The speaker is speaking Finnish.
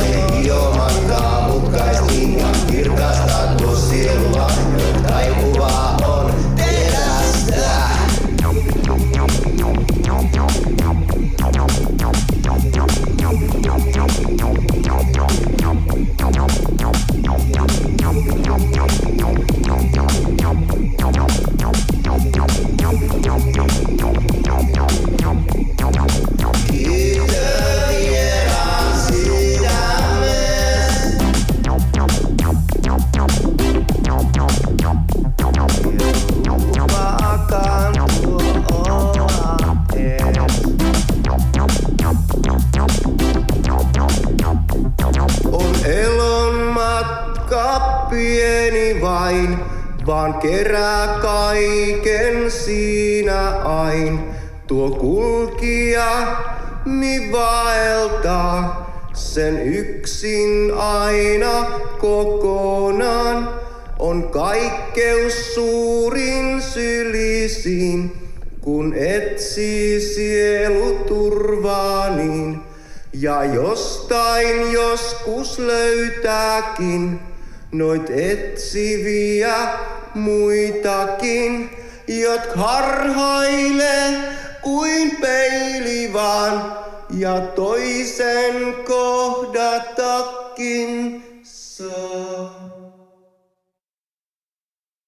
radio vaan kerää kaiken siinä ain. Tuo kulkija mi vaeltaa sen yksin aina kokonaan. On kaikkeus suurin sylisin, kun etsii sielu turvaa niin. Ja jostain joskus löytääkin noit etsiviä muitakin, jot harhailee kuin peili vaan ja toisen kohdatakin saa.